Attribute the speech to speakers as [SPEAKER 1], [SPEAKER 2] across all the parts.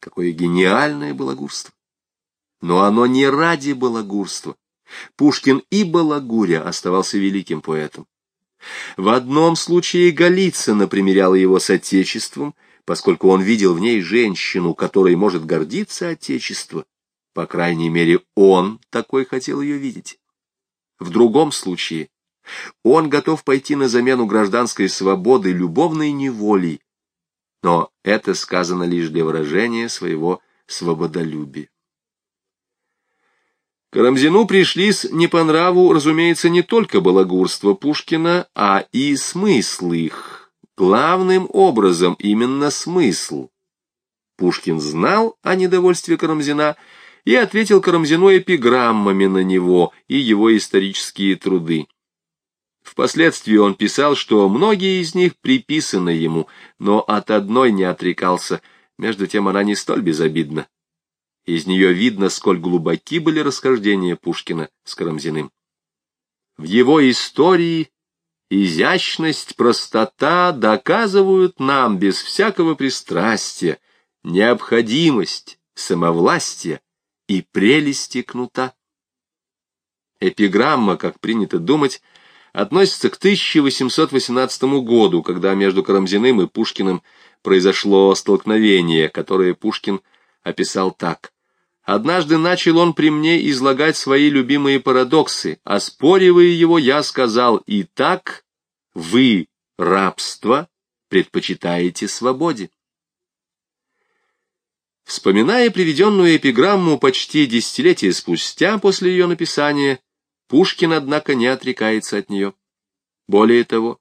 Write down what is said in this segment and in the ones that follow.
[SPEAKER 1] Какое гениальное балагурство! Но оно не ради балагурства. Пушкин и балагуря оставался великим поэтом. В одном случае Голицына примеряла его с Отечеством, поскольку он видел в ней женщину, которой может гордиться Отечество. По крайней мере, он такой хотел ее видеть. В другом случае он готов пойти на замену гражданской свободы любовной неволей, но это сказано лишь для выражения своего свободолюбия. Карамзину пришлись не по нраву, разумеется, не только балагурство Пушкина, а и смысл их. Главным образом именно смысл. Пушкин знал о недовольстве Карамзина и ответил Карамзину эпиграммами на него и его исторические труды. Впоследствии он писал, что многие из них приписаны ему, но от одной не отрекался, между тем она не столь безобидна. Из нее видно, сколь глубоки были расхождения Пушкина с Карамзиным. В его истории изящность, простота доказывают нам без всякого пристрастия необходимость самовластия и прелести кнута. Эпиграмма, как принято думать, относится к 1818 году, когда между Карамзиным и Пушкиным произошло столкновение, которое Пушкин описал так. Однажды начал он при мне излагать свои любимые парадоксы. Оспоривая его, я сказал, «Итак, вы рабство предпочитаете свободе». Вспоминая приведенную эпиграмму почти десятилетия спустя после ее написания, Пушкин, однако, не отрекается от нее. Более того,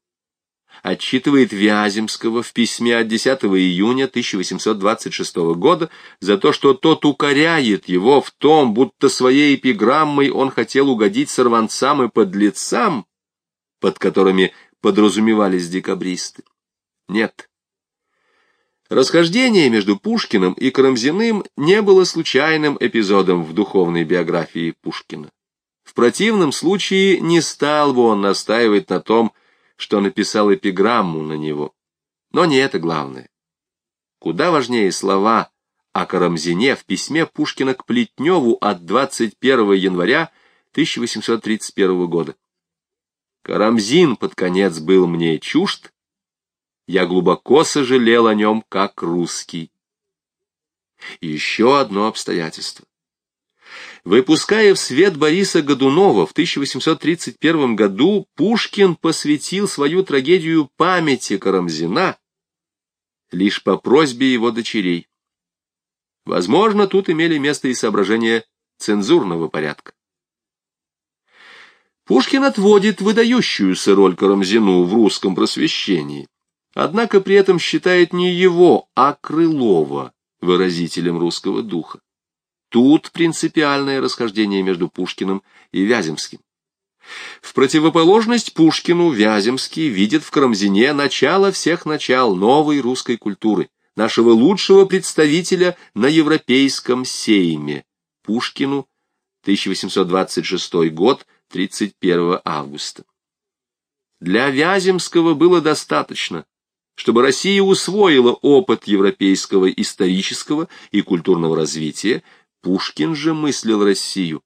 [SPEAKER 1] отчитывает Вяземского в письме от 10 июня 1826 года за то, что тот укоряет его в том, будто своей эпиграммой он хотел угодить сорванцам и подлецам, под которыми подразумевались декабристы. Нет. Расхождение между Пушкиным и Карамзиным не было случайным эпизодом в духовной биографии Пушкина. В противном случае не стал бы он настаивать на том, что написал эпиграмму на него. Но не это главное. Куда важнее слова о Карамзине в письме Пушкина к Плетневу от 21 января 1831 года. Карамзин под конец был мне чужд, я глубоко сожалел о нем как русский. Еще одно обстоятельство. Выпуская в свет Бориса Годунова в 1831 году, Пушкин посвятил свою трагедию памяти Карамзина лишь по просьбе его дочерей. Возможно, тут имели место и соображения цензурного порядка. Пушкин отводит выдающуюся роль Карамзину в русском просвещении, однако при этом считает не его, а Крылова выразителем русского духа. Тут принципиальное расхождение между Пушкиным и Вяземским. В противоположность Пушкину Вяземский видит в Карамзине начало всех начал новой русской культуры, нашего лучшего представителя на европейском сейме, Пушкину, 1826 год, 31 августа. Для Вяземского было достаточно, чтобы Россия усвоила опыт европейского исторического и культурного развития, Пушкин же мыслил Россию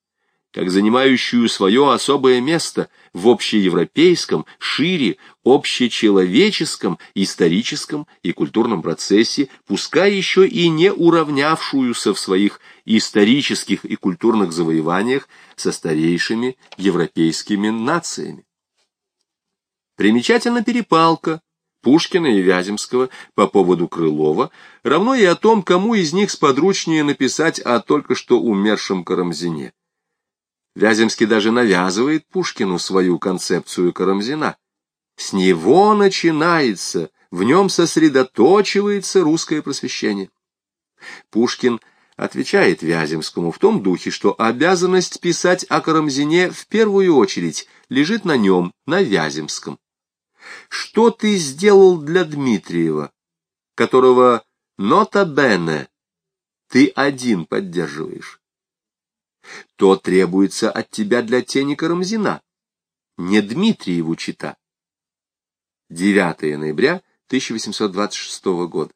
[SPEAKER 1] как занимающую свое особое место в общеевропейском, шире, общечеловеческом, историческом и культурном процессе, пускай еще и не уравнявшуюся в своих исторических и культурных завоеваниях со старейшими европейскими нациями. Примечательна перепалка Пушкина и Вяземского по поводу Крылова, равно и о том, кому из них сподручнее написать о только что умершем Карамзине. Вяземский даже навязывает Пушкину свою концепцию Карамзина. С него начинается, в нем сосредоточивается русское просвещение. Пушкин отвечает Вяземскому в том духе, что обязанность писать о Карамзине в первую очередь лежит на нем, на Вяземском. Что ты сделал для Дмитриева, которого нота бене ты один поддерживаешь? То требуется от тебя для тени Карамзина, не Дмитриеву чита. 9 ноября 1826 года.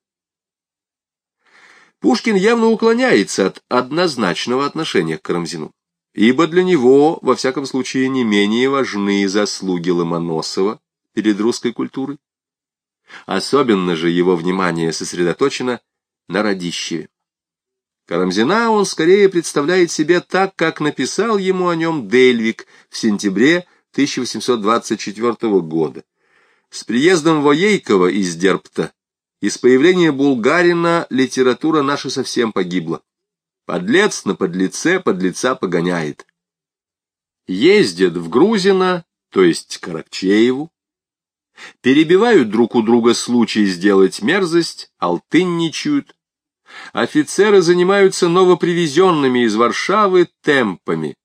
[SPEAKER 1] Пушкин явно уклоняется от однозначного отношения к Карамзину, ибо для него, во всяком случае, не менее важны заслуги Ломоносова перед русской культурой. Особенно же его внимание сосредоточено на Радищеве. Карамзина он скорее представляет себе так, как написал ему о нем Дельвик в сентябре 1824 года. С приездом Воейкова из Дерпта и с появления Булгарина литература наша совсем погибла. Подлец на подлеце подлеца погоняет. Ездят в Грузино, то есть Каракчееву, перебивают друг у друга случай сделать мерзость, алтынничают. Офицеры занимаются новопривезенными из Варшавы темпами.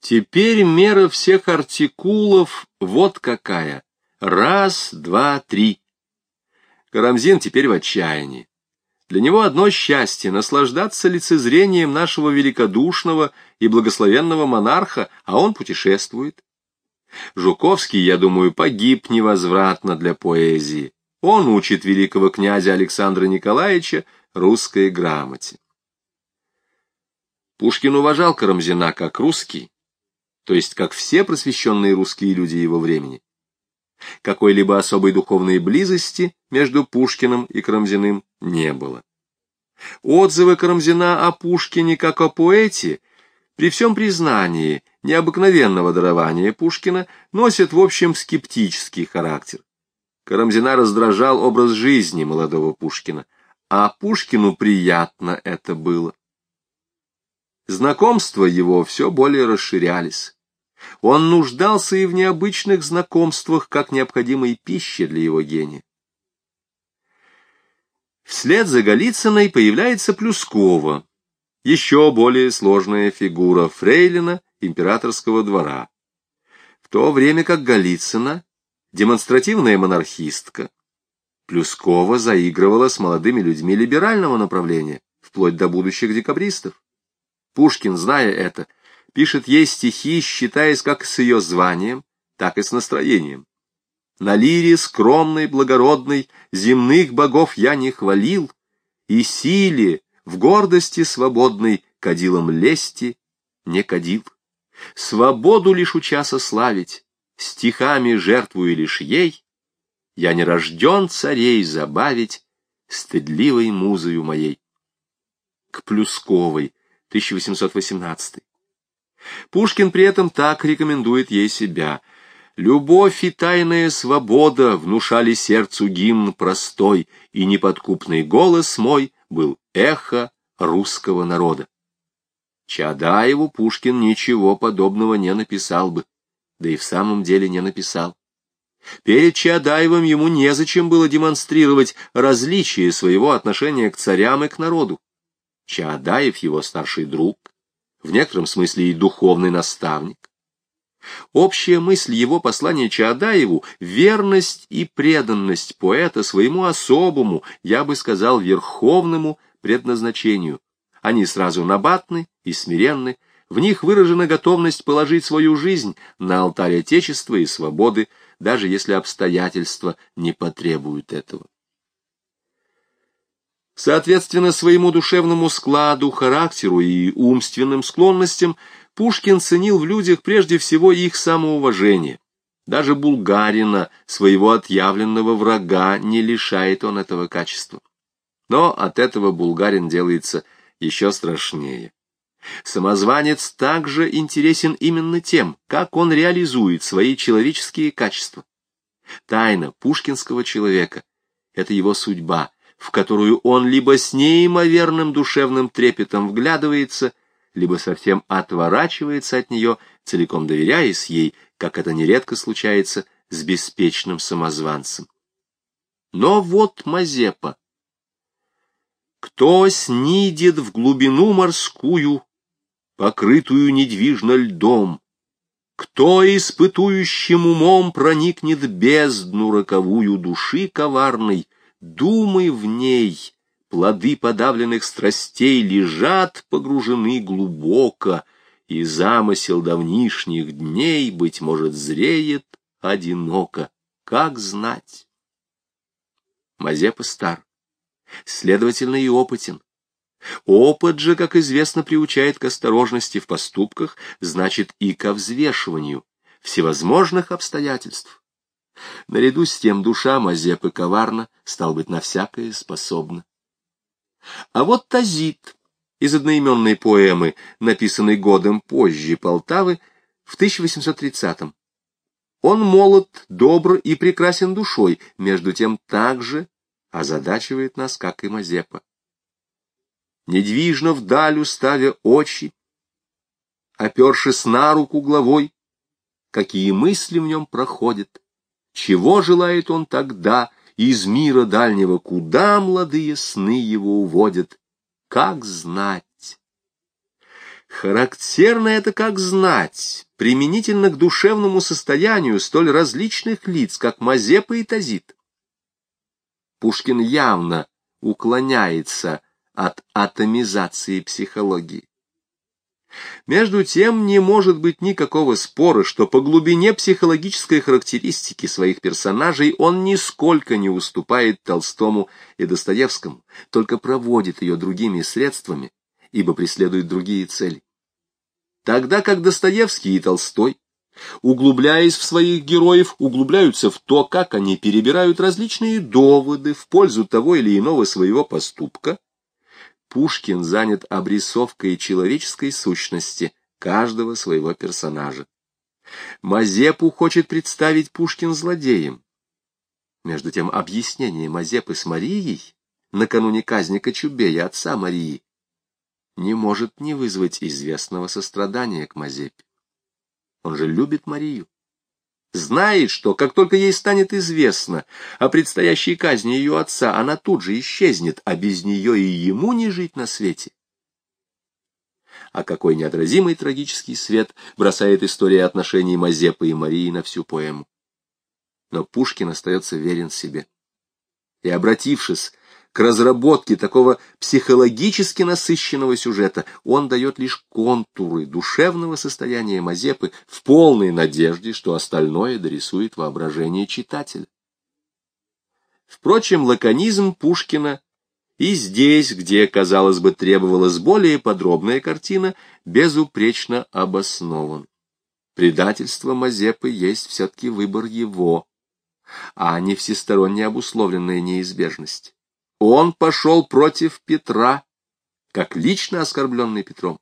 [SPEAKER 1] Теперь мера всех артикулов вот какая. Раз, два, три. Карамзин теперь в отчаянии. Для него одно счастье — наслаждаться лицезрением нашего великодушного и благословенного монарха, а он путешествует. Жуковский, я думаю, погиб невозвратно для поэзии. Он учит великого князя Александра Николаевича русской грамоте. Пушкин уважал Карамзина как русский, то есть как все просвещенные русские люди его времени. Какой-либо особой духовной близости между Пушкиным и Карамзиным не было. Отзывы Карамзина о Пушкине как о поэте, при всем признании необыкновенного дарования Пушкина, носят в общем скептический характер. Карамзина раздражал образ жизни молодого Пушкина, а Пушкину приятно это было. Знакомства его все более расширялись. Он нуждался и в необычных знакомствах, как необходимой пище для его гения. Вслед за Голицыной появляется Плюскова, еще более сложная фигура фрейлина императорского двора. В то время как Голицына, демонстративная монархистка, Плюскова заигрывала с молодыми людьми либерального направления, вплоть до будущих декабристов. Пушкин, зная это, пишет ей стихи, считаясь как с ее званием, так и с настроением. На лире скромной, благородной, земных богов я не хвалил, и силе, в гордости свободной, кадилом лести не кадил. Свободу лишь у часа славить, стихами жертвую лишь ей, я не рожден царей забавить стыдливой музою моей. К Плюсковой, 1818 Пушкин при этом так рекомендует ей себя. «Любовь и тайная свобода внушали сердцу гимн простой, и неподкупный голос мой был эхо русского народа». Чадаеву Пушкин ничего подобного не написал бы, да и в самом деле не написал. Перед Чадаевым ему незачем было демонстрировать различие своего отношения к царям и к народу. Чаадаев его старший друг, в некотором смысле и духовный наставник. Общая мысль его послания Чаадаеву — верность и преданность поэта своему особому, я бы сказал, верховному предназначению. Они сразу набатны и смиренны, в них выражена готовность положить свою жизнь на алтарь Отечества и свободы, даже если обстоятельства не потребуют этого. Соответственно своему душевному складу, характеру и умственным склонностям, Пушкин ценил в людях прежде всего их самоуважение. Даже булгарина, своего отъявленного врага, не лишает он этого качества. Но от этого булгарин делается еще страшнее. Самозванец также интересен именно тем, как он реализует свои человеческие качества. Тайна пушкинского человека — это его судьба — в которую он либо с неимоверным душевным трепетом вглядывается, либо совсем отворачивается от нее, целиком доверяясь ей, как это нередко случается с беспечным самозванцем. Но вот Мазепа. Кто снидет в глубину морскую, покрытую недвижно льдом, кто испытующим умом проникнет бездну роковую души коварной, думы в ней, плоды подавленных страстей лежат погружены глубоко, и замысел давнишних дней, быть может, зреет одиноко. Как знать? Мазепа стар, следовательно, и опытен. Опыт же, как известно, приучает к осторожности в поступках, значит и ко взвешиванию всевозможных обстоятельств. Наряду с тем душа Мазепы коварна, стал быть, на всякое способна. А вот Тазит из одноименной поэмы, написанной годом позже Полтавы, в 1830 -м. Он молод, добр и прекрасен душой, между тем также озадачивает нас, как и Мазепа. Недвижно вдаль уставя очи, опершись на руку главой, какие мысли в нем проходят, чего желает он тогда, из мира дальнего, куда молодые сны его уводят, как знать. Характерно это как знать, применительно к душевному состоянию столь различных лиц, как Мазепа и Тазит. Пушкин явно уклоняется от атомизации психологии. Между тем не может быть никакого спора, что по глубине психологической характеристики своих персонажей он нисколько не уступает Толстому и Достоевскому, только проводит ее другими средствами, ибо преследует другие цели. Тогда как Достоевский и Толстой, углубляясь в своих героев, углубляются в то, как они перебирают различные доводы в пользу того или иного своего поступка, Пушкин занят обрисовкой человеческой сущности каждого своего персонажа. Мазепу хочет представить Пушкин злодеем. Между тем, объяснение Мазепы с Марией накануне казни Кочубея, отца Марии, не может не вызвать известного сострадания к Мазепе. Он же любит Марию знает, что как только ей станет известно о предстоящей казни ее отца, она тут же исчезнет, а без нее и ему не жить на свете. А какой неотразимый трагический свет бросает история отношений Мазепы и Марии на всю поэму. Но Пушкин остается верен себе. И, обратившись к разработке такого психологически насыщенного сюжета он дает лишь контуры душевного состояния Мазепы в полной надежде, что остальное дорисует воображение читателя. Впрочем, лаконизм Пушкина и здесь, где, казалось бы, требовалась более подробная картина, безупречно обоснован. Предательство Мазепы есть все-таки выбор его, а не всесторонне обусловленная неизбежность. Он пошел против Петра, как лично оскорбленный Петром.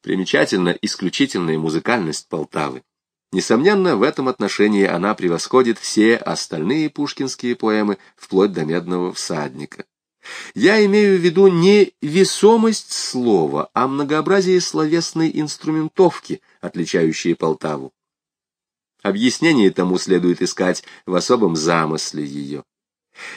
[SPEAKER 1] Примечательна исключительная музыкальность Полтавы. Несомненно, в этом отношении она превосходит все остальные пушкинские поэмы, вплоть до «Медного всадника». Я имею в виду не весомость слова, а многообразие словесной инструментовки, отличающие Полтаву. Объяснение тому следует искать в особом замысле ее.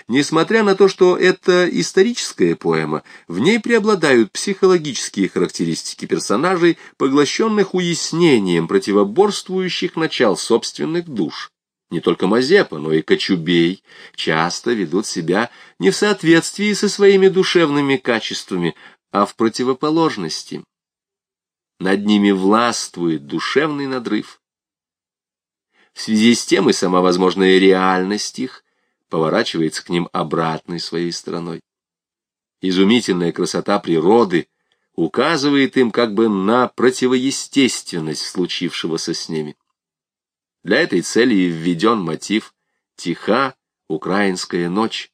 [SPEAKER 1] Несмотря на то, что это историческая поэма, в ней преобладают психологические характеристики персонажей, поглощенных уяснением противоборствующих начал собственных душ. Не только Мазепа, но и Кочубей часто ведут себя не в соответствии со своими душевными качествами, а в противоположности. Над ними властвует душевный надрыв. В связи с тем и сама возможная реальность их поворачивается к ним обратной своей стороной. Изумительная красота природы указывает им как бы на противоестественность случившегося с ними. Для этой цели и введен мотив «Тиха украинская ночь».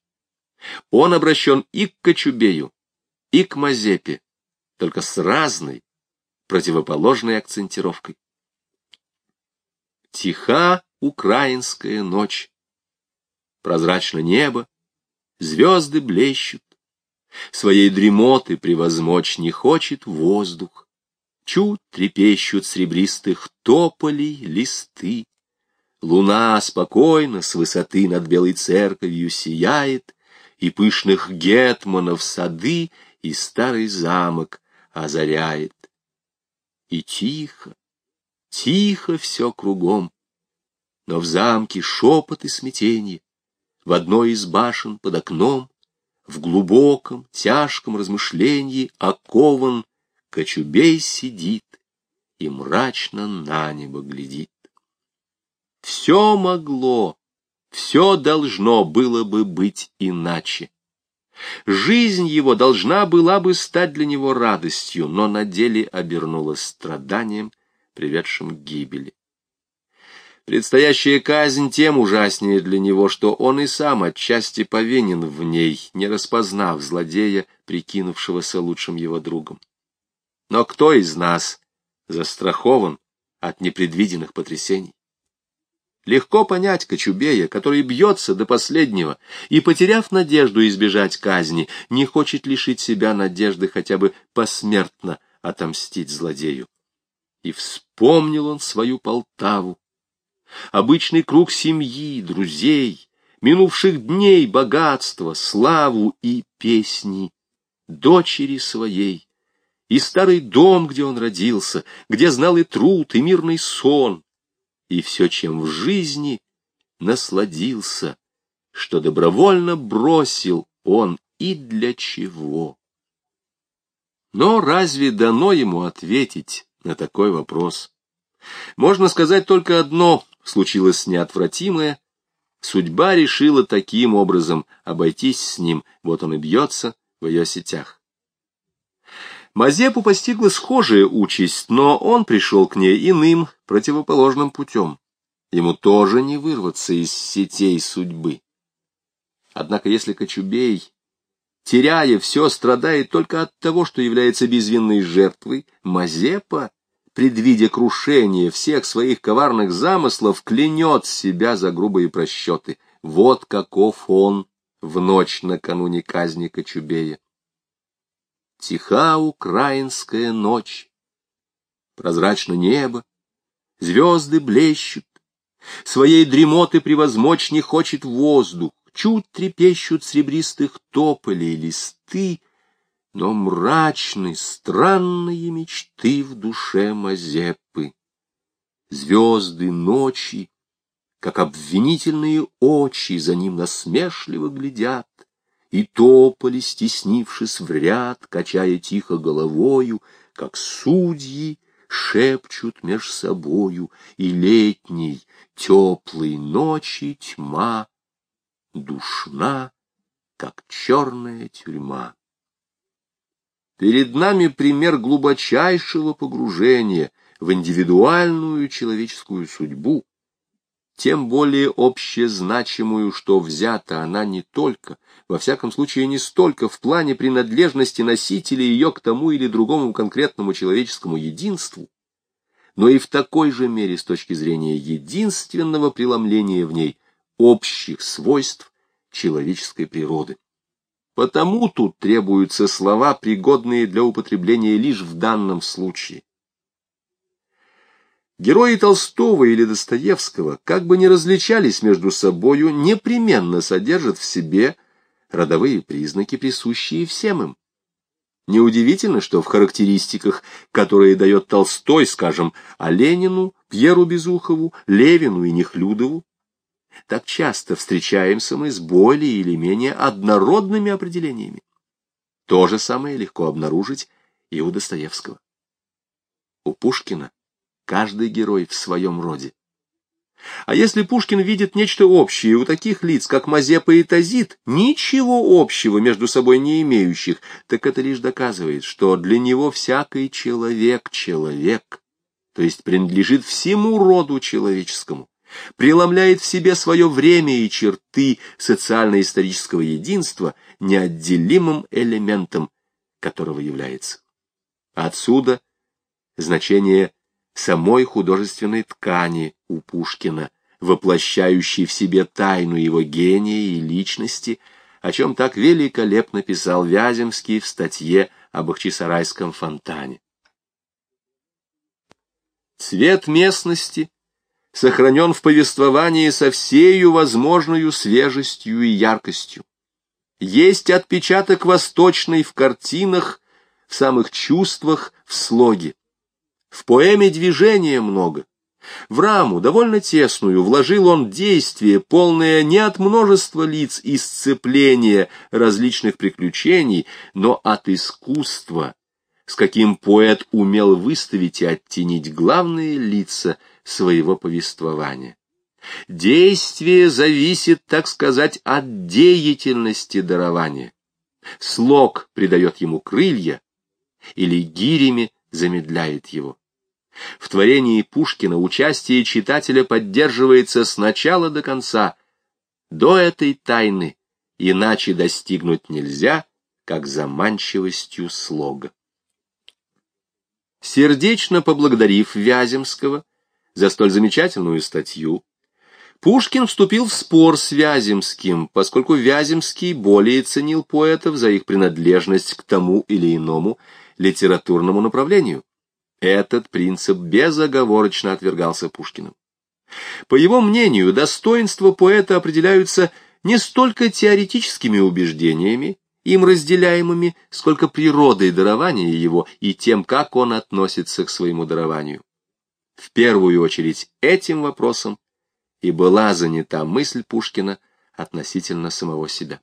[SPEAKER 1] Он обращен и к Кочубею, и к Мазепе, только с разной, противоположной акцентировкой. Тиха украинская ночь прозрачно небо, звезды блещут. Своей дремоты превозмочь не хочет воздух. Чуть трепещут сребристых тополей листы. Луна спокойно с высоты над белой церковью сияет, И пышных гетманов сады и старый замок озаряет. И тихо, тихо все кругом, но в замке шепот и смятенье, в одной из башен под окном, в глубоком, тяжком размышлении окован, Кочубей сидит и мрачно на небо глядит. Все могло, все должно было бы быть иначе. Жизнь его должна была бы стать для него радостью, но на деле обернулась страданием, приведшим к гибели. Предстоящая казнь тем ужаснее для него, что он и сам отчасти повинен в ней, не распознав злодея, прикинувшегося лучшим его другом. Но кто из нас застрахован от непредвиденных потрясений? Легко понять Кочубея, который бьется до последнего и, потеряв надежду избежать казни, не хочет лишить себя надежды хотя бы посмертно отомстить злодею. И вспомнил он свою Полтаву, обычный круг семьи, друзей, минувших дней богатства, славу и песни, дочери своей, и старый дом, где он родился, где знал и труд, и мирный сон, и все, чем в жизни насладился, что добровольно бросил он и для чего. Но разве дано ему ответить на такой вопрос? Можно сказать только одно случилось неотвратимое, судьба решила таким образом обойтись с ним, вот он и бьется в ее сетях. Мазепу постигла схожая участь, но он пришел к ней иным, противоположным путем. Ему тоже не вырваться из сетей судьбы. Однако если Кочубей, теряя все, страдает только от того, что является безвинной жертвой, Мазепа предвидя крушение всех своих коварных замыслов, клянет себя за грубые просчеты. Вот каков он в ночь накануне казни Кочубея. Тиха украинская ночь, прозрачно небо, звезды блещут, своей дремоты превозмочь не хочет воздух, чуть трепещут сребристых тополей листы, но мрачны странные мечты в душе Мазепы. Звезды ночи, как обвинительные очи, за ним насмешливо глядят, и тополи, стеснившись в ряд, качая тихо головою, как судьи, шепчут меж собою, и летней, теплой ночи тьма душна, как черная тюрьма. Перед нами пример глубочайшего погружения в индивидуальную человеческую судьбу, тем более общезначимую, что взята она не только, во всяком случае не столько в плане принадлежности носителя ее к тому или другому конкретному человеческому единству, но и в такой же мере с точки зрения единственного преломления в ней общих свойств человеческой природы. Потому тут требуются слова, пригодные для употребления лишь в данном случае. Герои Толстого или Достоевского, как бы ни различались между собою, непременно содержат в себе родовые признаки, присущие всем им. Неудивительно, что в характеристиках, которые дает Толстой, скажем, о Ленину, Пьеру Безухову, Левину и Нехлюдову, так часто встречаемся мы с более или менее однородными определениями. То же самое легко обнаружить и у Достоевского. У Пушкина каждый герой в своем роде. А если Пушкин видит нечто общее у таких лиц, как Мазепа и Тазит, ничего общего между собой не имеющих, так это лишь доказывает, что для него всякий человек — человек, то есть принадлежит всему роду человеческому преломляет в себе свое время и черты социально-исторического единства, неотделимым элементом которого является. Отсюда значение самой художественной ткани у Пушкина, воплощающей в себе тайну его гения и личности, о чем так великолепно писал Вяземский в статье об Ахчисарайском фонтане. Цвет местности — сохранен в повествовании со всею возможную свежестью и яркостью. Есть отпечаток восточный в картинах, в самых чувствах, в слоге. В поэме движения много. В раму, довольно тесную, вложил он действие, полное не от множества лиц и сцепления различных приключений, но от искусства, с каким поэт умел выставить и оттенить главные лица – своего повествования. Действие зависит, так сказать, от деятельности дарования. Слог придает ему крылья или гирями замедляет его. В творении Пушкина участие читателя поддерживается с начала до конца. До этой тайны иначе достигнуть нельзя, как заманчивостью слога. Сердечно поблагодарив Вяземского за столь замечательную статью, Пушкин вступил в спор с Вяземским, поскольку Вяземский более ценил поэтов за их принадлежность к тому или иному литературному направлению. Этот принцип безоговорочно отвергался Пушкиным. По его мнению, достоинства поэта определяются не столько теоретическими убеждениями, им разделяемыми, сколько природой дарования его и тем, как он относится к своему дарованию. В первую очередь этим вопросом и была занята мысль Пушкина относительно самого себя.